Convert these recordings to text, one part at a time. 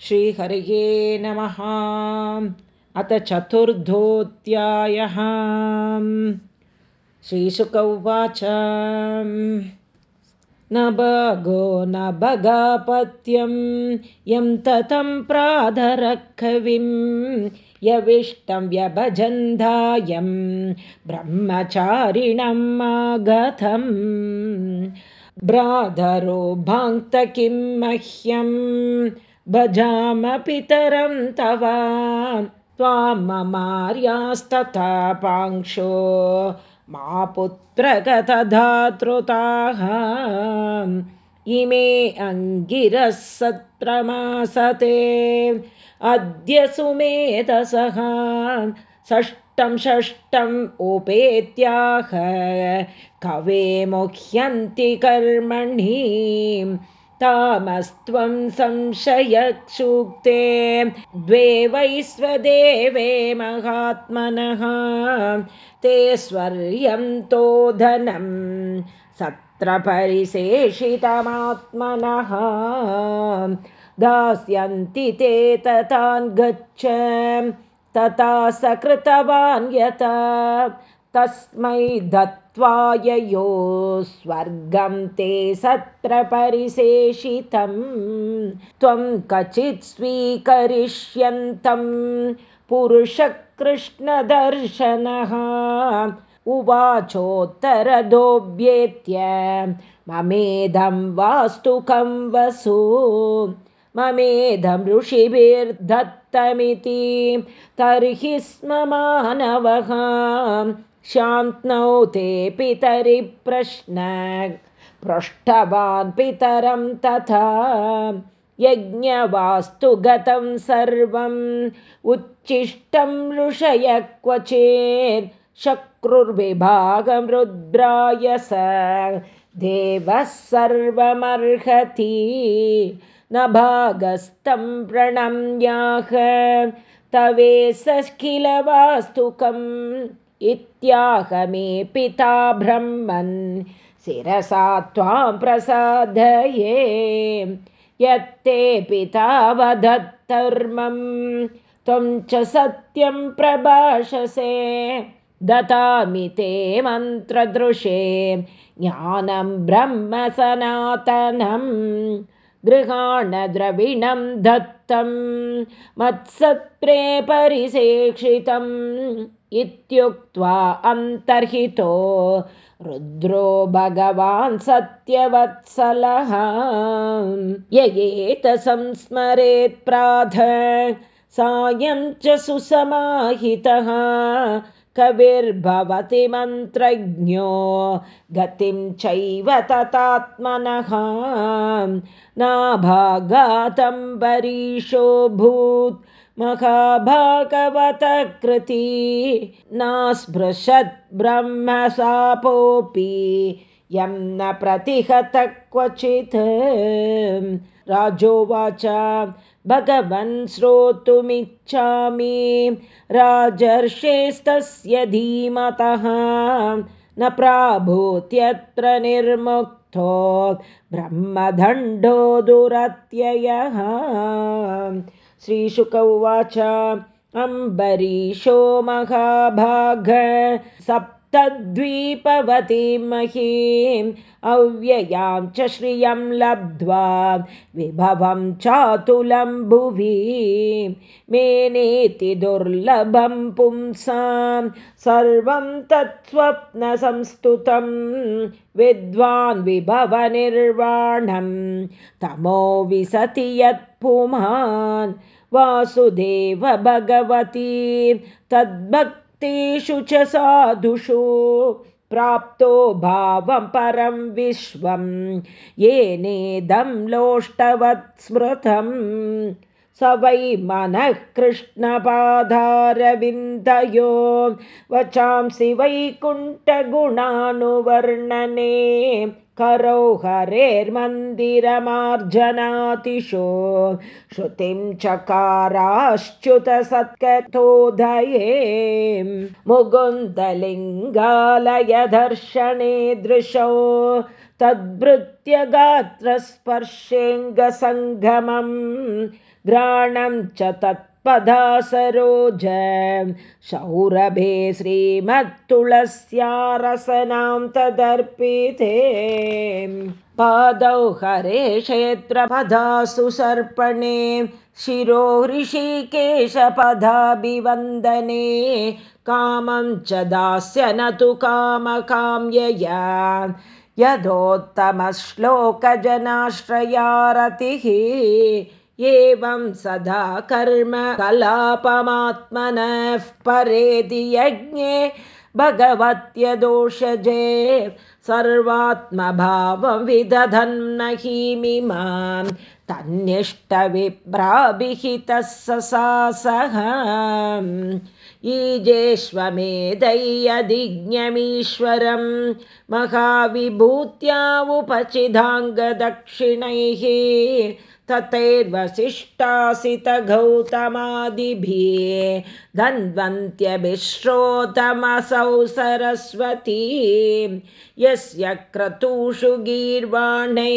श्रीहरये नमः। अथ चतुर्धोऽध्यायः श्रीशुक उवाच। न भगो न भगापत्यं यं ततं प्राधरकविं यविष्टं व्यभजन्धायं ब्रह्मचारिणम् आगतम् भ्राधरो भाङ्क्त किं मह्यं भजाम पितरं तव त्वां ममार्यास्तथा पांशो मा पुत्रगतधातृताः इमे अङ्गिरः सत्रमासते अद्य सुमेधसः षष्ठं षष्ठम् उपेत्याह कवे मुह्यन्ति कर्मणि तामस्त्वं संशयक्षुक्ते द्वे वैश्वदेवे महात्मनः ते स्वर्यं तो धनं सत्र परिशेषितमात्मनः। दास्यन्ति ते ततान् गच्छ तथा सकृतवान् यथा तस्मै दत्त्वाययो स्वर्गं ते सत्र परिशेषितं त्वं क्वचित् स्वीकरिष्यन्तं पुरुषकृष्णदर्शनः। उवाचोत्तरदोऽभ्येत्य ममेदं वास्तुकं वसु ममेधं ऋषिभिर्दत्तमिति तर्हि स्म मानवः शान्तनौ ते पितरि प्रश्न। पृष्ठवान् पितरं तथा। यज्ञवास्तु गतं सर्वम् उच्छिष्टं ऋषय क्वचेत्। शक्रुर्विभागं रुद्राय स। देवः सर्वमर्हति। न भागस्तं प्रणम्याह। तवे सखिलवास्तुकम् इत्याहमे पिता ब्रह्मन् शिरसा त्वां प्रसादये। यत्ते पिता वधत्तर्मं त्वं च सत्यं प्रभाषसे। दतामि ते मन्त्रदृशे ज्ञानं ब्रह्म सनातनम् गृहाणद्रविणं दत्तं मत्सत्रे परिशेक्षितम् इत्युक्त्वा अन्तर्हितो रुद्रो भगवान् सत्यवत्सलः। ययेत संस्मरेत् प्राध सायं च सुसमाहितः कविर्भवति मन्त्रज्ञो गतिं चैव ततात्मनः। नाभागातम्बरीशोऽभूत् महाभागवतकृती नास्पृशत् ब्रह्मसापोऽपि यं न प्रतिहत क्वचित्। राजोवाच भगवन् श्रोतुमिच्छामि। राजर्षेस्तस्य धीमतः न प्राभूत्यत्र निर्मुक्तो ब्रह्मदण्डो दुरत्ययः। श्रीशुक उवाच अम्बरीशो महाभाग सप् तद्वीपवतीं महीम् अव्ययां च श्रियं लब्ध्वा विभवं चातुलं भुवि मेनेति दुर्लभं पुंसां सर्वं तत्स्वप्नसंस्तुतं विद्वान् विभवनिर्वाणं तमो विसति यत्पुमान् वासुदेव भगवती तद्भक् तेषु च साधुषु प्राप्तो भावं परं विश्वं। येनेदं लोष्टवत् स्मृतं स वै मनः कृष्णपादारविन्दयो। वचांसि वैकुण्ठगुणानुवर्णने करौ हरेर्मन्दिरमार्जनातिशो श्रुतिं चकाराश्च्युतसत्कथोदये मुकुन्दलिङ्गालयदर्शने दृशौ तद्भृत्य गात्रस्पर्शेऽङ्गसङ्गमम् घ्राणं च तत्पदा सरोज सौरभे श्रीमत्तुलस्यारसनां तदर्पिते। पादौ हरे क्षेत्रपदासु सर्पणे। शिरो ऋषिकेशपदाभिवन्दने। कामं च दास्य न तु कामकाम्यया। यथोत्तमश्लोकजनाश्रयारतिः एवं सदा कर्म कलापमात्मनः परेति यज्ञे भगवत्यदोषजे सर्वात्मभावं विदधन् हीमिमां तन्निष्टविभ्राभिहितः ससासः ईजेष्वमेधैयदिज्ञमीश्वरं महाविभूत्या उपचिदाङ्गदक्षिणैः ततैर्वसिष्ठासितगौतमादिभिः धन्वन्त्यभिश्रोतमसौ सरस्वती। यस्य क्रतुषु गीर्वाणे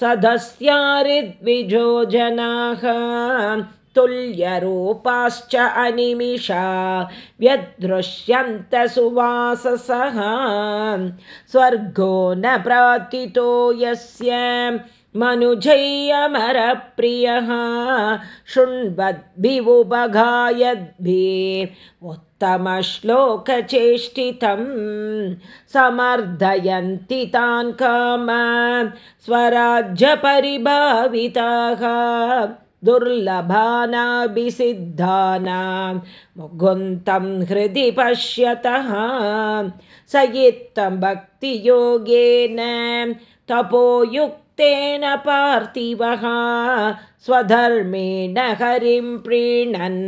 सदस्यारिद्विजो जनाः तुल्यरूपाश्च अनिमिषा व्यदृश्यन्त सुवाससः। स्वर्गो न प्रातितो यस्य मनुजय्यमरप्रियः। शृण्वद्भिवुपघायद्भिः उत्तमश्लोकचेष्टितं समर्दयन्ति तान् काम स्वराज्यपरिभाविताः। दुर्लभानाभिसिद्धानां मुगुन्तं हृदि पश्यतः स इत्थं भक्तियोगेन तपोयुक्तेन पार्थिवः स्वधर्मेण हरिं प्रीणन्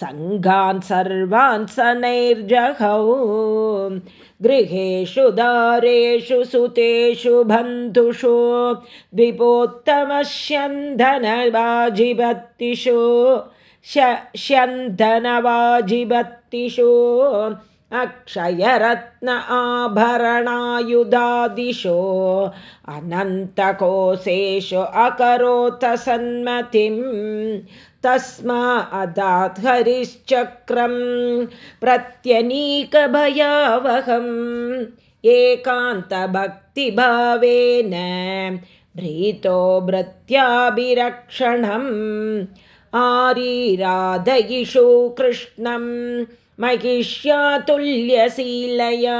सङ्घान् सर्वान् स नैर्जहौ गृहेषु दारेषु सुतेषु बन्धुषु द्विपोत्तमस्यन्धनवाजिबत्तिषु स्यन्धनवाजिबत्तिषु अक्षयरत्न आभरणायुधादिशो अनन्तकोशेषु अकरोत सन्मतिं तस्मा अदात् हरिश्चक्रं प्रत्यनीकभयावहम् एकान्तभक्तिभावेन भ्रीतो भृत्याभिरक्षणम् आरीराधयिषु कृष्णं महिष्यातुल्यशीलया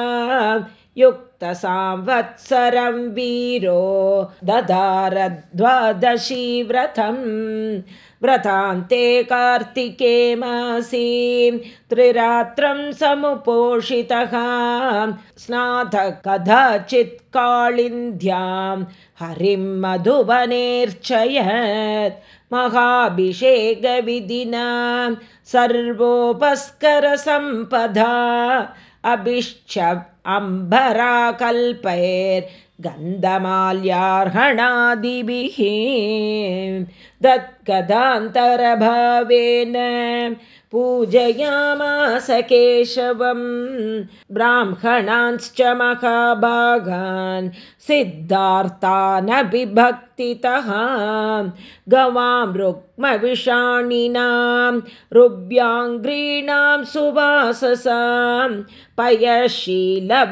युक्तसांवत्सरं वीरो ददारद्वादशी व्रतम्। व्रतान्ते कार्तिके मासी त्रिरात्रं समुपोषितः। स्नात कदाचित् काळिन्द्यां हरिं मधुवनेर्चयत् महाभिषेकविधिना सर्वोपस्करसम्पदा अभिश्च अम्बराकल्पैर्गन्धमाल्यार्हणादिभिः दत्कदान्तरभावेन पूजयामास केशवं ब्राह्मणांश्च महाभागान् सिद्धार्थानभिभक्तितः गवां रुक्मविषाणिनां रुभ्याङ्घ्रीणां सुवाससां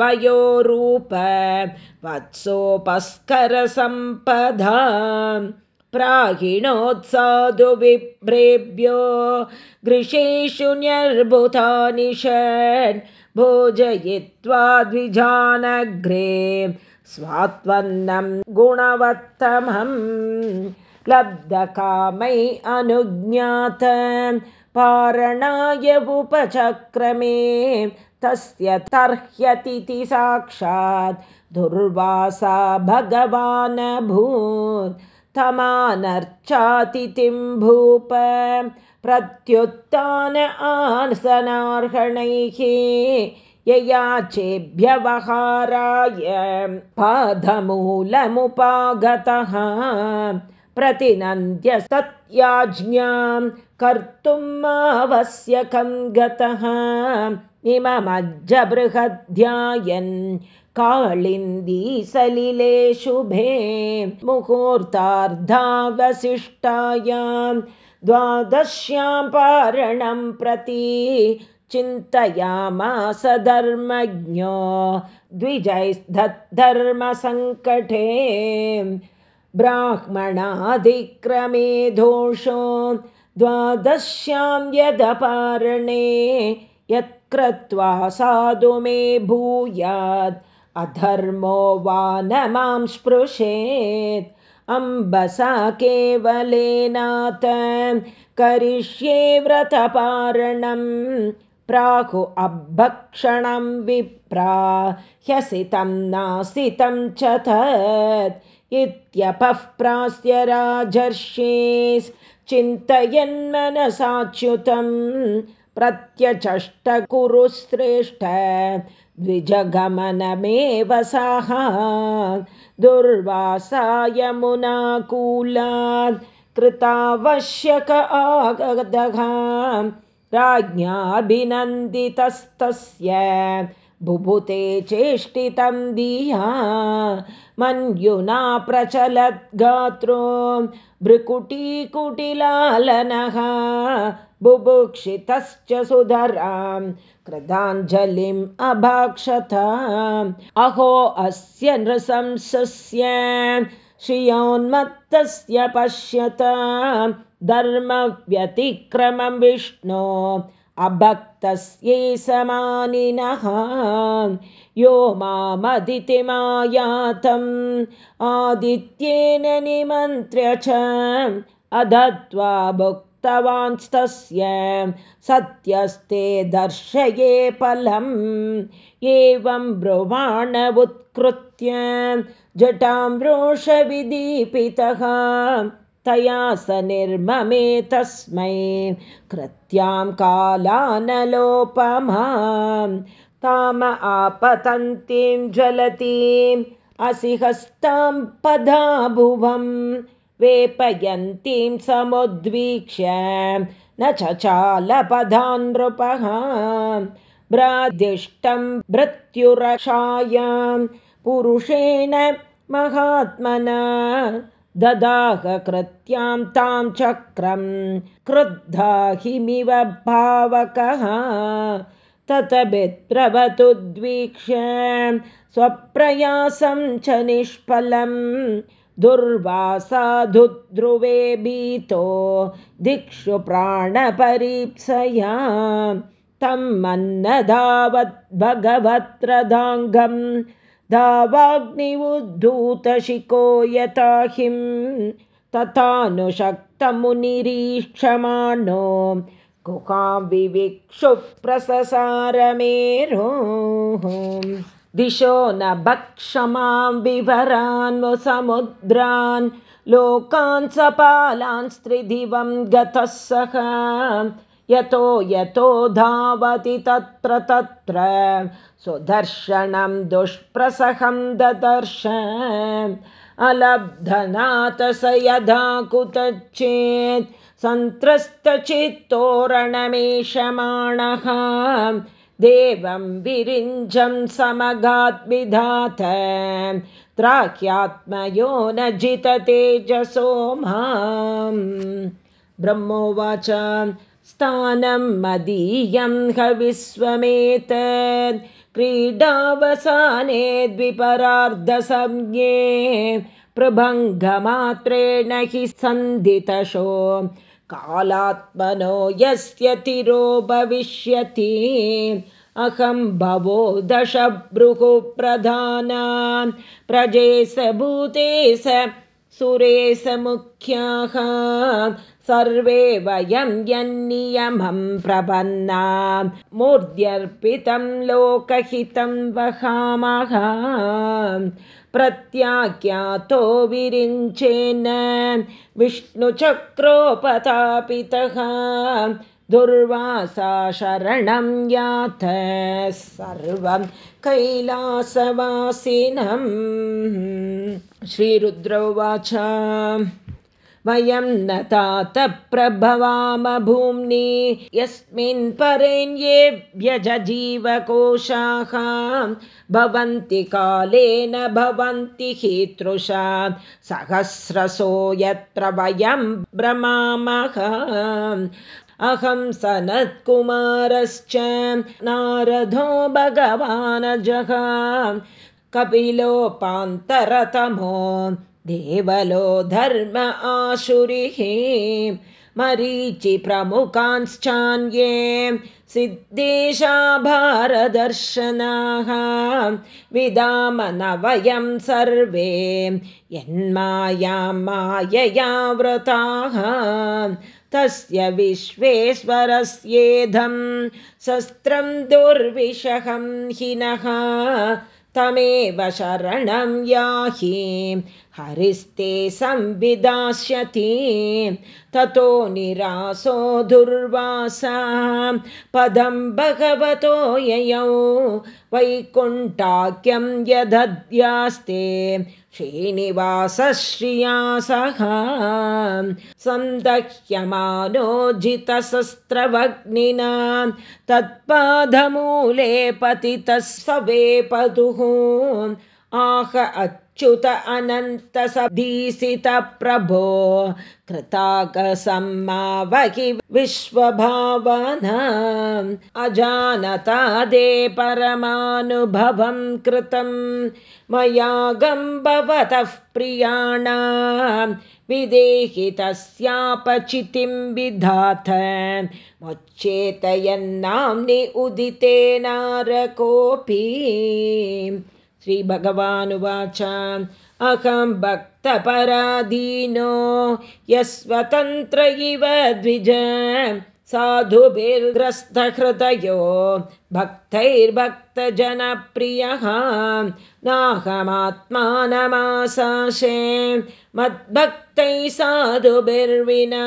पयशीलवयोरूप वत्सोपस्करसम्पदा प्राहिणोत्साधु विभ्रेभ्यो गृशेषु न्यर्बुधानि षड् भोजयित्वा द्विजानग्रे स्वात्वन्नं गुणवत्तमं लब्धकामै अनुज्ञात पारणाय उपचक्रमे तस्य तर्ह्यतिथि साक्षात् दुर्वासा भगवान् तमानर्चातिथिं भूप प्रत्युत्थान आसनार्हणैः ययाचेभ्यवहाराय पादमूलमुपागतः प्रतिनन्द्य सत्याज्ञां कर्तुम् आवश्यकं गतः इममज्जबृहद्ध्यायन् काळिन्दी सलिले शुभे मुहूर्तार्धावशिष्टायां द्वादश्यां पारणं प्रति चिन्तयामास धर्मज्ञो द्विजैस्तद्धर्मसङ्कटे ब्राह्मणाधिक्रमे दोषो द्वादश्यां यदपारणे यत्कृत्वा साधु मे भूयात् अधर्मो वा न मां स्पृशेत्। अम्बसा केवलेनाथ करिष्ये व्रतपारणं प्राहु अभक्षणं विप्रा ह्यसितं नासितं च तत्। इत्यपः प्रास्य राजर्षेश्चिन्तयन्मनसाच्युतं प्रत्यचष्ट कुरु श्रेष्ठ द्विजगमनमेव सः दुर्वासायमुनाकूलात् कृतावश्यक आगदः राज्ञाभिनन्दितस्तस्य बुभुते चेष्टितं धिया मन्युना प्रचलद्गात्रो भ्रुकुटीकुटिलालनः बुभुक्षितश्च सुधरां कृताञ्जलिम् अभाक्षत अहो अस्य नृशंसस्य श्रियोन्मत्तस्य पश्यत धर्मव्यतिक्रमं विष्णो अभक्तस्यै समानिनः। यो मामदितिमायातम् आदित्येन निमन्त्र्य च अदत्वा भुक्तवांस्तस्य सत्यस्ते दर्शये फलम्। एवं ब्रुवाण उत्कृत्य जटां रोषविदीपितः तया स निर्ममे तस्मै कृत्यां कालानलोपमां ताम आपतन्तीं ज्वलतीम् असिहस्तां पदा भुवं वेपयन्तीं समुद्वीक्ष्य न चचालपदान् नृपः भ्रादिष्टं मृत्युरक्षायां पुरुषेण महात्मना ददाह कृत्यां तां चक्रं क्रुद्धाहिमिव भावकः। ततभित्रवतुद्वीक्ष्य स्वप्रयासं च निष्फलं। दुर्वासाधुध्रुवे भीतो दिक्षु प्राणपरीप्सया। तं मन्नधावत् धावाग्नि उद्धूतशिको यताहिं तथानुशक्तमुनिरीक्षमाणो गुहां विविक्षुप्रससारमेरोः दिशो न भक्षमां विवरान् समुद्रान् लोकान् सपालान् स्त्रिदिवं गतः सः यतो यतो धावति तत्र तत्र। सुदर्शनं दुष्प्रसहं ददर्श। अलब्धनाथ स यदा कुतश्चेत् सन्त्रस्तचित्तोरणमेषमाणः देवं विरिञ्जं समगाद्विधात। त्राह्यात्मयो न जिततेजसो मां ब्रह्मोवाच स्थानं मदीयं हविश्वमेतत् क्रीडावसाने द्विपरार्धसंज्ञे प्रभङ्गमात्रेण हि सन्धितशो कालात्मनो यस्य तिरो भविष्यति अहं भवो दशभृहुप्रधानान् प्रजेश भूतेश सुरेश मुख्याः सर्वे वयं यन्नियमं प्रपन्ना। मूर्ध्यर्पितं लोकहितं वहामः। प्रत्याख्यातो विरिञ्चेन विष्णुचक्रोपतापितः दुर्वासा शरणं याथ सर्वं कैलासवासिनं श्रीरुद्रौवाच वयं न तात प्रभवाम भूम्नि यस्मिन् परेण्ये व्यजजीवकोशाः भवन्ति कालेन भवन्ति हीतृषा सहस्रसो यत्र वयं भ्रमामः। अहं सनत्कुमारश्च नारदो भगवानजः कपिलोपान्तरतमो देवलो धर्म आशुरिः मरीचिप्रमुखांश्चान्ये सिद्धेशा भारदर्शनाः विदाम न वयं सर्वे यन्माया मायया व्रताः तस्य विश्वेश्वरस्येधं शस्त्रं दुर्विषहं हिनः तमेव शरणं याहि हरिस्ते संविदास्यति ततो निरासो दुर्वासा। पदं भगवतो ययौ वैकुण्ठाख्यं यदद्यास्ते श्रीनिवासश्रियासः। सन्दह्यमानोजितशस्त्रवग्निना तत्पादमूले पतितः स्ववेपदुः आह अच्युत अनन्तसधीसितप्रभो कृताकसम्मावहि विश्वभावना अजानतादे परमानुभवं कृतं मया गम्भवतः प्रियाणां विदेहि तस्यापचितिं विधात मुच्चेतयन्नाम्नि उदिते नारकोऽपि श्रीभगवानुवाच अहं भक्तपराधीनो यस्वतन्त्र इव द्विज साधुभिर्ग्रस्तहृदयो भक्तैर्भक्तजनप्रियः नाहमात्मानमासाशे। मद्भक्तैः साधुभिर्विना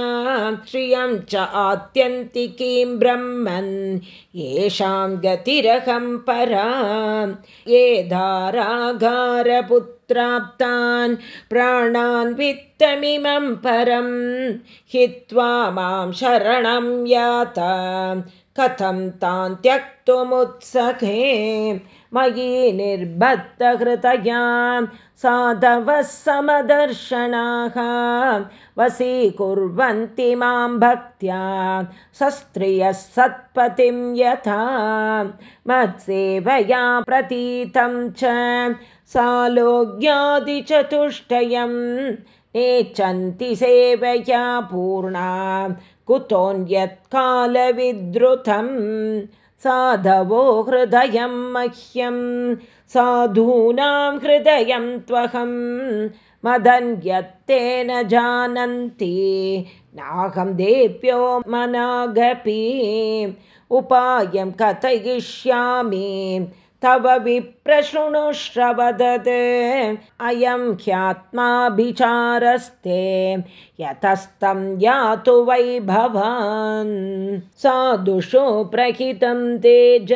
श्रियं च आत्यन्तिकीं ब्रह्मन् येषां गतिरहं परा। ये धारागारपुत्राप्तान् प्राणान् वित्तमिमं परं हित्वा मां शरणं याता। कथं तान् त्यक्तुमुत्सखे मयि निर्बद्धहृतयां साधवः समदर्शनाः वसीकुर्वन्ति मां भक्त्या सस्त्रियः सत्पतिं यथा। मत्सेवया प्रतीतं च सालोग्यादिचतुष्टयं नेच्छन्ति सेवया पूर्णा। कुतोऽन्यत्कालविद्रुतं साधवो हृदयं मह्यं साधूनां हृदयं त्वहं मदन्यत्तेन जानन्ति। नाहं देव्यो मनागपि। उपायं कथयिष्यामि तव विप्रशृणुश्रवदत् अयं ह्यात्माभिचारस्ते यतस्तं यातु वै भवान्। साधुषु प्रहितं तेज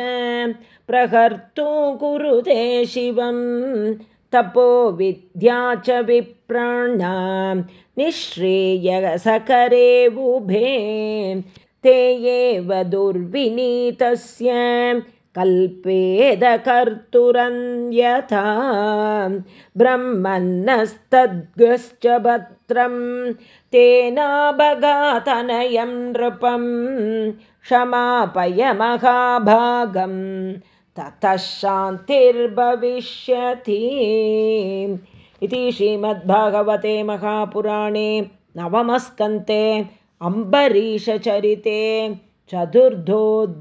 प्रहर्तु कुरुते शिवं तपो विद्या च विप्राणां निःश्रेयसकरे उभे ते एव दुर्विनीतस्य कल्पेदकर्तुरन्यथा ब्रह्मन्नस्तद्गश्च भद्रं तेनाभगातनयं नृपं क्षमापय महाभागं ततः शान्तिर्भविष्यति। इति श्रीमद्भागवते महापुराणे नवमस्कन्ते अम्बरीषचरिते चतुर्थोऽध्यायः